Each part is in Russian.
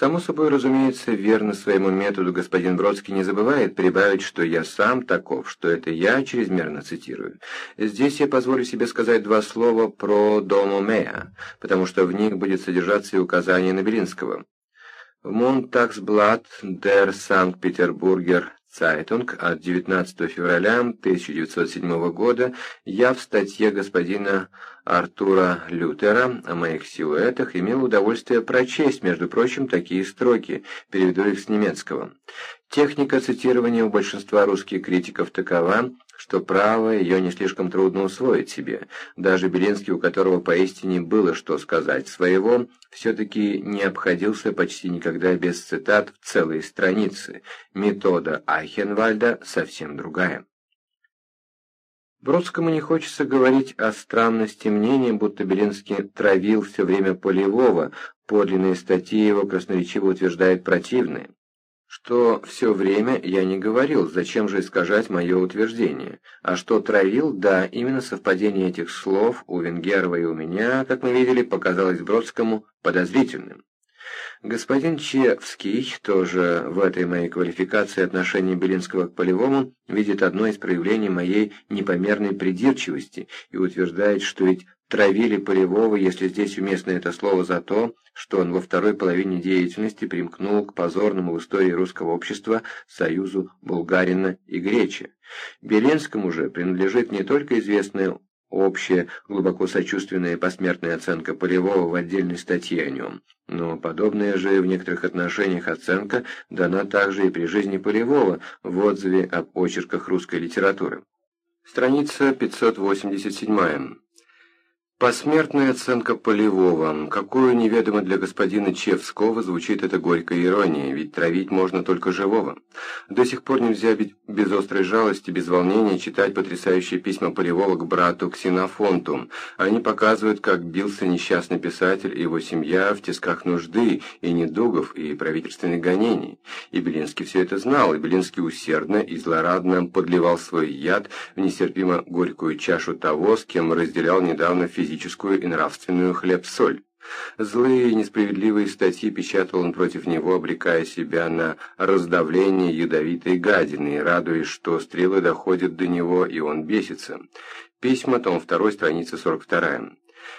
Само собой, разумеется, верный своему методу господин Бродский не забывает прибавить, что я сам таков, что это я чрезмерно цитирую. Здесь я позволю себе сказать два слова pro domo mea, потому что в них будет содержаться и указание на Белинского. Montagsblatt der Sankt-Petersburger Zeitung от 19 февраля 1907 года. Я в статье господина Артура Лютера о моих силуэтах имел удовольствие прочесть, между прочим, такие строки, переведу их с немецкого. Техника цитирования у большинства русских критиков такова, что право ее не слишком трудно усвоить себе. Даже Белинский, у которого поистине было что сказать своего, все-таки не обходился почти никогда без цитат в целые страницы. Метода Айхенвальда совсем другая. Бродскому не хочется говорить о странности мнения, будто Белинский травил все время Полевого, подлинные статьи его красноречиво утверждают противные что все время я не говорил, зачем же искажать мое утверждение, а что травил, да, именно совпадение этих слов у Венгерова и у меня, как мы видели, показалось Бродскому подозрительным. Господин Чевский тоже в этой моей квалификации отношения Белинского к Полевому видит одно из проявлений моей непомерной придирчивости и утверждает, что ведь травили Полевого, если здесь уместно это слово, за то, что он во второй половине деятельности примкнул к позорному в истории русского общества союзу Булгарина и Гречи. Беленскому же принадлежит не только известная общая, глубоко сочувственная посмертная оценка Полевого в отдельной статье о нем, но подобная же в некоторых отношениях оценка дана также и при жизни Полевого в отзыве об очерках русской литературы. Страница 587. Посмертная оценка Полевого. Какую неведомо для господина Чевского звучит эта горькая ирония, ведь травить можно только живого. До сих пор нельзя без острой жалости, без волнения читать потрясающие письма Полевого к брату Ксенофонту. Они показывают, как бился несчастный писатель и его семья в тисках нужды и недугов, и правительственных гонений. И Белинский все это знал, и Белинский усердно и злорадно подливал свой яд в нестерпимо горькую чашу того, с кем разделял недавно физически физическую и нравственную хлеб-соль. Злые и несправедливые статьи печатал он против него, обрекая себя на раздавление ядовитой гадины, радуясь, что стрелы доходят до него, и он бесится. Письма, том 2, страница 42.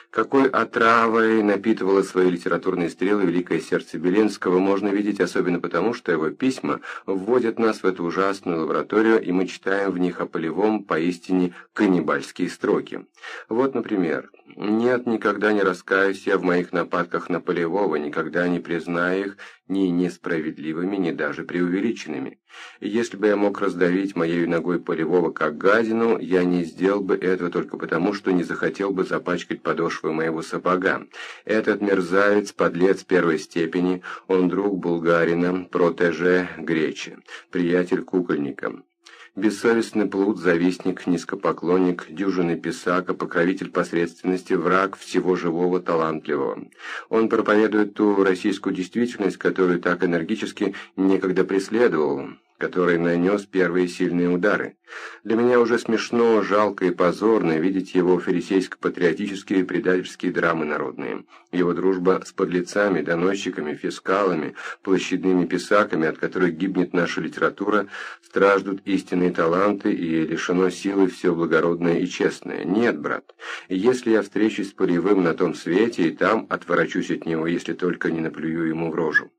Какой отравой напитывало свои литературные стрелы великое сердце Беленского, можно видеть особенно потому, что его письма вводят нас в эту ужасную лабораторию, и мы читаем в них о полевом поистине каннибальские строки. Вот, например, «Нет, никогда не раскаюсь я в моих нападках на полевого, никогда не признаю их ни несправедливыми, ни даже преувеличенными. Если бы я мог раздавить моей ногой полевого как гадину, я не сделал бы этого только потому, что не захотел бы запачкать подошвы моего сапога. Этот мерзавец, подлец первой степени, он друг булгарина, протеже Гречи, приятель кукольника бессовестный плут, завистник, низкопоклонник, дюжинный писака, покровитель посредственности, враг всего живого, талантливого. Он проповедует ту российскую действительность, которую так энергически некогда преследовал, который нанес первые сильные удары. Для меня уже смешно, жалко и позорно видеть его фарисейско-патриотические предательские драмы народные. Его дружба с подлецами, доносчиками, фискалами, площадными писаками, от которых гибнет наша литература, страждут истинные таланты и лишено силы все благородное и честное. Нет, брат, если я встречусь с Полевым на том свете и там отворачусь от него, если только не наплюю ему в рожу.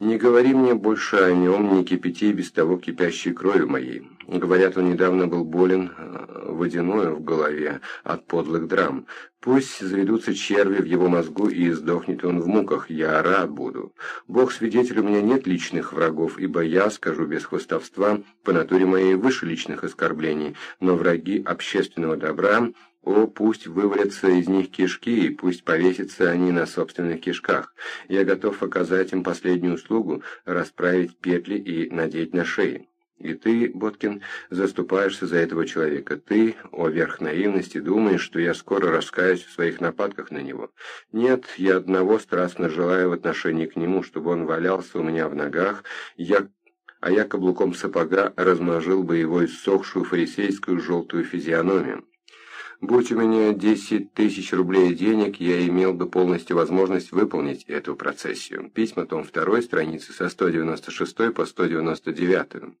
Не говори мне больше о нем, не кипяти без того кипящей крови моей. Говорят, он недавно был болен э, водяною в голове от подлых драм. Пусть заведутся черви в его мозгу и сдохнет он в муках, я рад буду. Бог свидетель, у меня нет личных врагов, ибо я, скажу без хвостовства, по натуре моей выше личных оскорблений, но враги общественного добра о, пусть вывалятся из них кишки, и пусть повесятся они на собственных кишках. Я готов оказать им последнюю услугу, расправить петли и надеть на шеи. И ты, Боткин, заступаешься за этого человека. Ты, о верх наивности, думаешь, что я скоро раскаюсь в своих нападках на него. Нет, я одного страстно желаю в отношении к нему, чтобы он валялся у меня в ногах, я а я каблуком сапога размажил бы его иссохшую фарисейскую желтую физиономию. Будь у меня 10 тысяч рублей денег, я имел бы полностью возможность выполнить эту процессию. Письма, том 2, страницы со 196 по 199.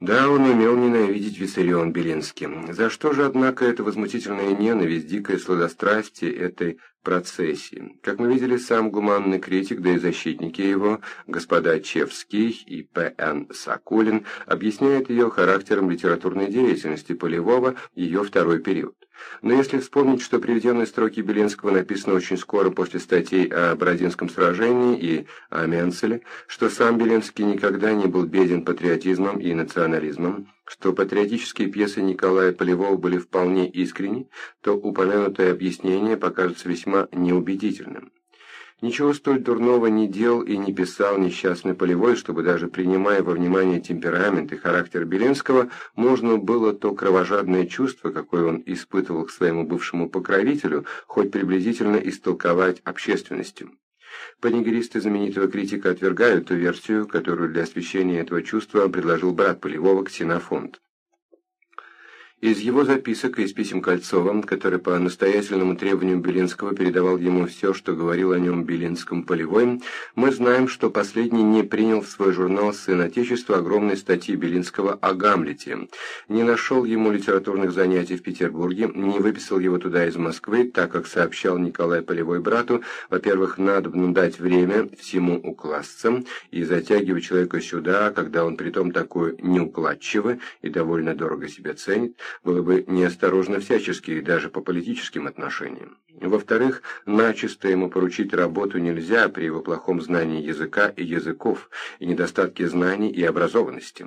Да, он умел ненавидеть Виссарион Белинский. За что же, однако, эта возмутительная ненависть, дикое сладострастие этой процессии? Как мы видели, сам гуманный критик, да и защитники его, господа Чевский и П.Н. Сакулин, объясняют ее характером литературной деятельности Полевого, ее второй период. Но если вспомнить, что приведенные строки Белинского написаны очень скоро после статей о Бородинском сражении и о Менцеле, что сам Белинский никогда не был беден патриотизмом и национализмом, что патриотические пьесы Николая Полевого были вполне искренни, то упомянутое объяснение покажется весьма неубедительным. Ничего столь дурного не делал и не писал несчастный Полевой, чтобы даже принимая во внимание темперамент и характер Белинского, можно было то кровожадное чувство, какое он испытывал к своему бывшему покровителю, хоть приблизительно истолковать общественностью. Панигеристы знаменитого критика отвергают ту версию, которую для освещения этого чувства предложил брат Полевого Ксенофонт. Из его записок и из писем Кольцова, который по настоятельному требованию Белинского передавал ему все, что говорил о нем Белинском Полевой, мы знаем, что последний не принял в свой журнал «Сын Отечества» огромной статьи Белинского о Гамлете, не нашел ему литературных занятий в Петербурге, не выписал его туда из Москвы, так как сообщал Николай Полевой брату, во-первых, надо дать время всему укласться и затягивать человека сюда, когда он притом такой неукладчивый и довольно дорого себя ценит, было бы неосторожно всячески, даже по политическим отношениям. Во-вторых, начисто ему поручить работу нельзя при его плохом знании языка и языков, и недостатке знаний и образованности.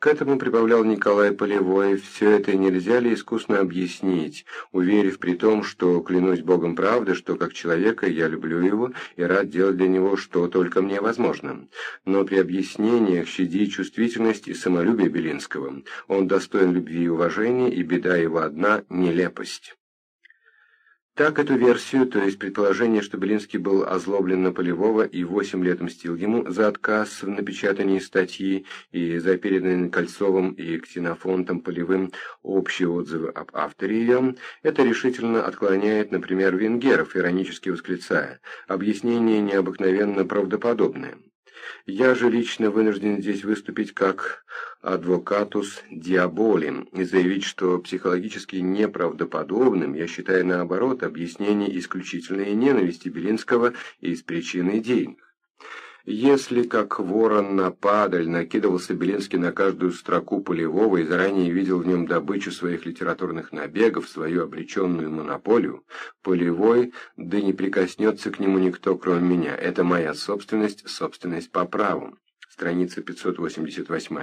К этому прибавлял Николай Полевой, все это нельзя ли искусно объяснить, уверив при том, что клянусь Богом правды, что как человека я люблю его и рад делать для него, что только мне возможно. Но при объяснениях щади чувствительность и самолюбие Белинского. Он достоин любви и уважения, и беда его одна – нелепость. Так эту версию, то есть предположение, что Белинский был озлоблен на Полевого и восемь лет мстил ему за отказ в напечатании статьи и за переданные Кольцовым и Ксенофонтом Полевым общие отзывы об авторе ее, это решительно отклоняет, например, Венгеров, иронически восклицая «объяснение необыкновенно правдоподобное». Я же лично вынужден здесь выступить как адвокатус диаболи и заявить, что психологически неправдоподобным я считаю наоборот объяснение исключительной ненависти Белинского из причин идейных. Если, как ворон на падаль, накидывался Белинский на каждую строку Полевого и заранее видел в нем добычу своих литературных набегов, свою обреченную монополию, Полевой, да не прикоснется к нему никто, кроме меня. Это моя собственность, собственность по праву страница 588.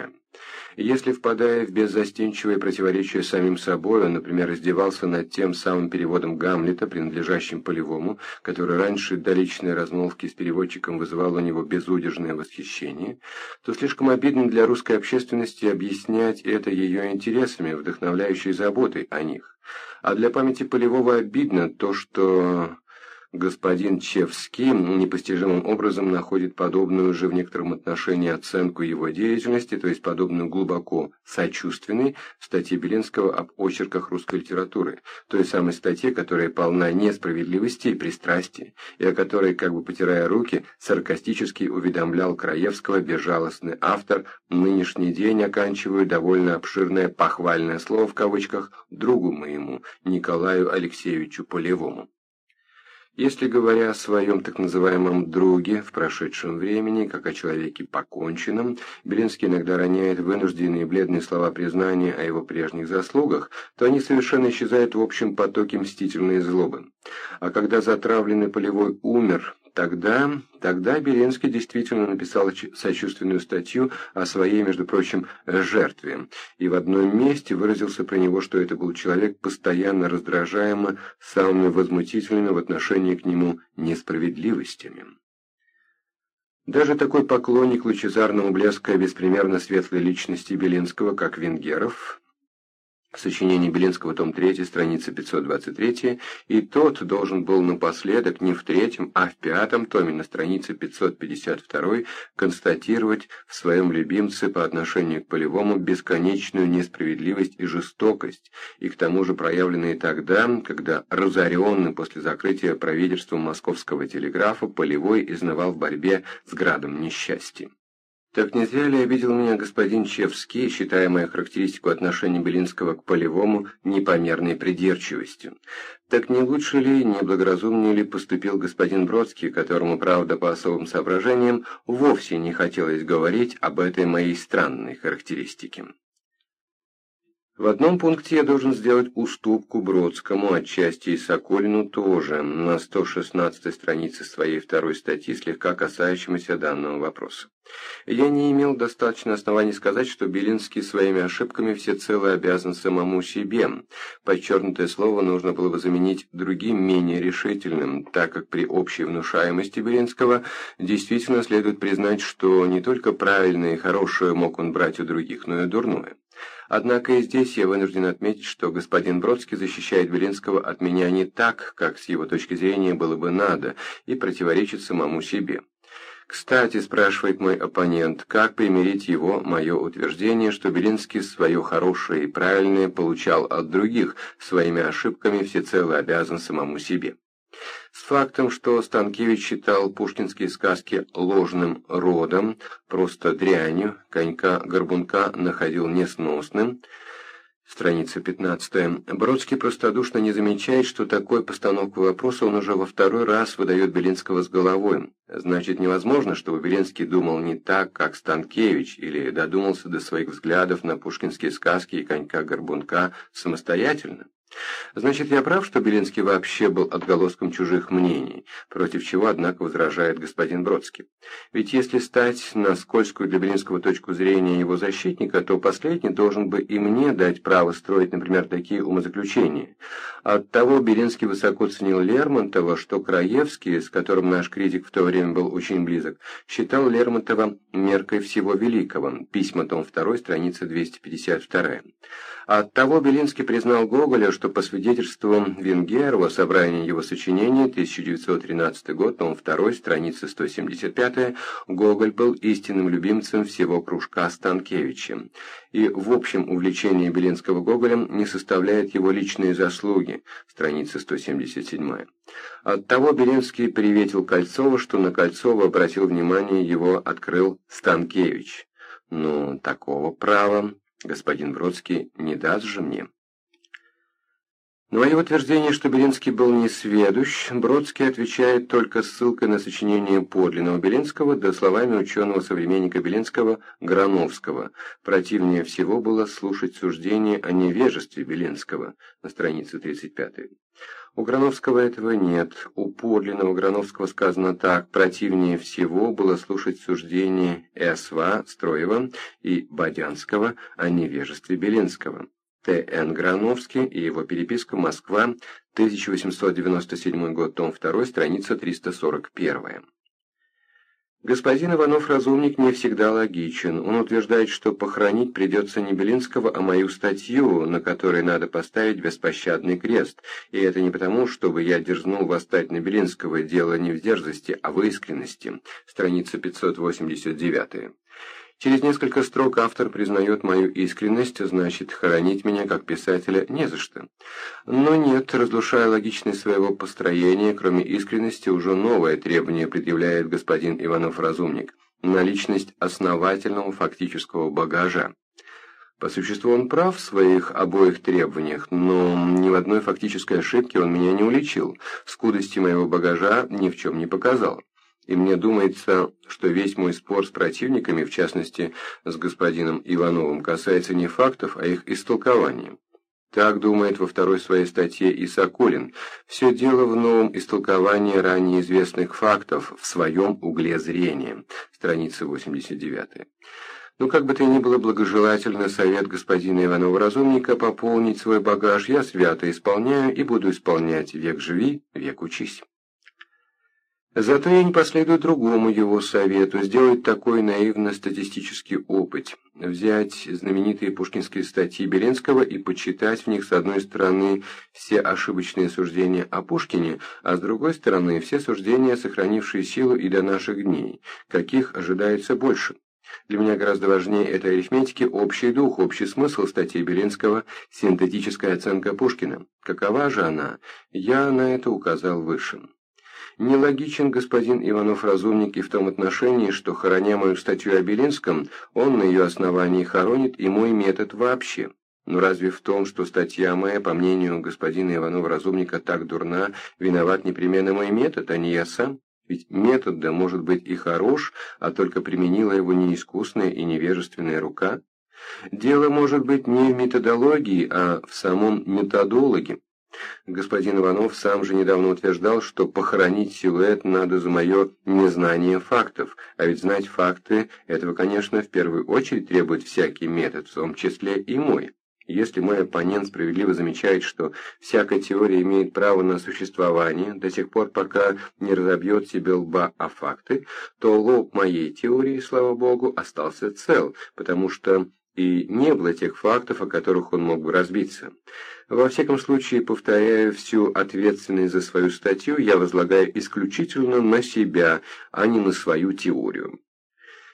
Если, впадая в беззастенчивое противоречие самим собой, например, издевался над тем самым переводом Гамлета, принадлежащим Полевому, который раньше до личной размолвки с переводчиком вызывал у него безудержное восхищение, то слишком обидно для русской общественности объяснять это ее интересами, вдохновляющей заботой о них. А для памяти Полевого обидно то, что Господин Чевский непостижимым образом находит подобную же в некотором отношении оценку его деятельности, то есть подобную глубоко сочувственной в статье Белинского об очерках русской литературы, той самой статье, которая полна несправедливости и пристрастия, и о которой, как бы потирая руки, саркастически уведомлял Краевского безжалостный автор «Нынешний день оканчиваю довольно обширное похвальное слово в кавычках другу моему, Николаю Алексеевичу Полевому». Если говоря о своем так называемом «друге» в прошедшем времени, как о человеке поконченном, Белинский иногда роняет вынужденные бледные слова признания о его прежних заслугах, то они совершенно исчезают в общем потоке мстительной злобы. А когда затравленный полевой умер, Тогда, тогда Беренский действительно написал сочувственную статью о своей, между прочим, жертве, и в одном месте выразился про него, что это был человек, постоянно раздражаемо самыми возмутительными в отношении к нему несправедливостями. Даже такой поклонник лучезарного блеска беспримерно светлой личности Белинского, как Венгеров, Сочинение Белинского, том 3, страница 523, и тот должен был напоследок не в третьем, а в пятом томе на странице 552 констатировать в своем любимце по отношению к Полевому бесконечную несправедливость и жестокость, и к тому же проявленные тогда, когда разоренный после закрытия правительством московского телеграфа Полевой изнывал в борьбе с градом несчастья. Так нельзя ли обидел меня господин Чевский, считая мою характеристику отношения Белинского к Полевому непомерной придирчивостью? Так не лучше ли, не благоразумнее ли поступил господин Бродский, которому, правда, по особым соображениям, вовсе не хотелось говорить об этой моей странной характеристике? В одном пункте я должен сделать уступку Бродскому, отчасти и Соколину тоже, на 116 странице своей второй статьи, слегка касающемуся данного вопроса. Я не имел достаточно оснований сказать, что Белинский своими ошибками всецело обязан самому себе. Подчеркнутое слово нужно было бы заменить другим, менее решительным, так как при общей внушаемости Белинского действительно следует признать, что не только правильное и хорошее мог он брать у других, но и дурное. Однако и здесь я вынужден отметить, что господин Бродский защищает Белинского от меня не так, как с его точки зрения было бы надо, и противоречит самому себе. Кстати, спрашивает мой оппонент, как примирить его, мое утверждение, что Белинский свое хорошее и правильное получал от других, своими ошибками всецело обязан самому себе с фактом, что Станкевич считал пушкинские сказки ложным родом, просто дрянью, конька-горбунка находил несносным, Страница 15. Бродский простодушно не замечает, что такой постановку вопроса он уже во второй раз выдает Белинского с головой. Значит, невозможно, чтобы Белинский думал не так, как Станкевич, или додумался до своих взглядов на пушкинские сказки и конька-горбунка самостоятельно. Значит, я прав, что Белинский вообще был отголоском чужих мнений, против чего, однако, возражает господин Бродский. Ведь если стать на скользкую для Белинского точку зрения его защитника, то последний должен бы и мне дать право строить, например, такие умозаключения. Оттого Белинский высоко ценил Лермонтова, что Краевский, с которым наш критик в то время был очень близок, считал Лермонтова меркой всего великого. Письма, том 2, страница 252. Оттого Белинский признал Гоголя, что по свидетельству Венгерова, собрание его сочинений, 1913 год, том 2, страница 175, Гоголь был истинным любимцем всего кружка Станкевича. И в общем увлечении Белинского Гоголем не составляет его личные заслуги, страница 177. Оттого Белинский приветил Кольцова, что на Кольцова обратил внимание его открыл Станкевич. Ну, такого права господин Бродский не даст же мне. На мое утверждение, что Белинский был несведущ, Бродский отвечает только ссылкой на сочинение подлинного Белинского да словами ученого-современника Белинского Грановского. Противнее всего было слушать суждение о невежестве Белинского на странице 35. У Грановского этого нет. У подлинного Грановского сказано так. Противнее всего было слушать суждение С.В. Строева и Бодянского о невежестве Белинского. Т.Н. Грановский и его переписка «Москва», 1897 год, том 2, страница 341. Господин Иванов-разумник не всегда логичен. Он утверждает, что похоронить придется не Белинского, а мою статью, на которой надо поставить беспощадный крест. И это не потому, чтобы я дерзнул восстать на Белинского, дело не в дерзости, а в искренности. Страница 589. Через несколько строк автор признает мою искренность, значит, хоронить меня как писателя не за что. Но нет, разрушая логичность своего построения, кроме искренности, уже новое требование предъявляет господин Иванов-разумник – наличность основательного фактического багажа. По существу он прав в своих обоих требованиях, но ни в одной фактической ошибке он меня не уличил, скудости моего багажа ни в чем не показал. И мне думается, что весь мой спор с противниками, в частности с господином Ивановым, касается не фактов, а их истолкования. Так думает во второй своей статье и Соколин. Все дело в новом истолковании ранее известных фактов в своем угле зрения. Страница 89. Ну, как бы то ни было благожелательно совет господина Иванова-разумника пополнить свой багаж, я свято исполняю и буду исполнять. Век живи, век учись. Зато я не последую другому его совету, сделать такой наивно-статистический опыт, взять знаменитые пушкинские статьи Беленского и почитать в них с одной стороны все ошибочные суждения о Пушкине, а с другой стороны все суждения, сохранившие силу и до наших дней, каких ожидается больше. Для меня гораздо важнее этой арифметики общий дух, общий смысл статьи Белинского, синтетическая оценка Пушкина. Какова же она? Я на это указал выше. Нелогичен господин Иванов-разумник и в том отношении, что, хороня мою статью о Белинском, он на ее основании хоронит и мой метод вообще. Но разве в том, что статья моя, по мнению господина Иванова-разумника, так дурна, виноват непременно мой метод, а не я сам? Ведь метод, да может быть и хорош, а только применила его неискусная и невежественная рука. Дело может быть не в методологии, а в самом методологе. Господин Иванов сам же недавно утверждал, что похоронить силуэт надо за мое незнание фактов, а ведь знать факты этого, конечно, в первую очередь требует всякий метод, в том числе и мой. Если мой оппонент справедливо замечает, что всякая теория имеет право на существование до тех пор, пока не разобьет себе лба о факты, то лоб моей теории, слава богу, остался цел, потому что и не было тех фактов, о которых он мог бы разбиться. Во всяком случае, повторяю, всю ответственность за свою статью я возлагаю исключительно на себя, а не на свою теорию.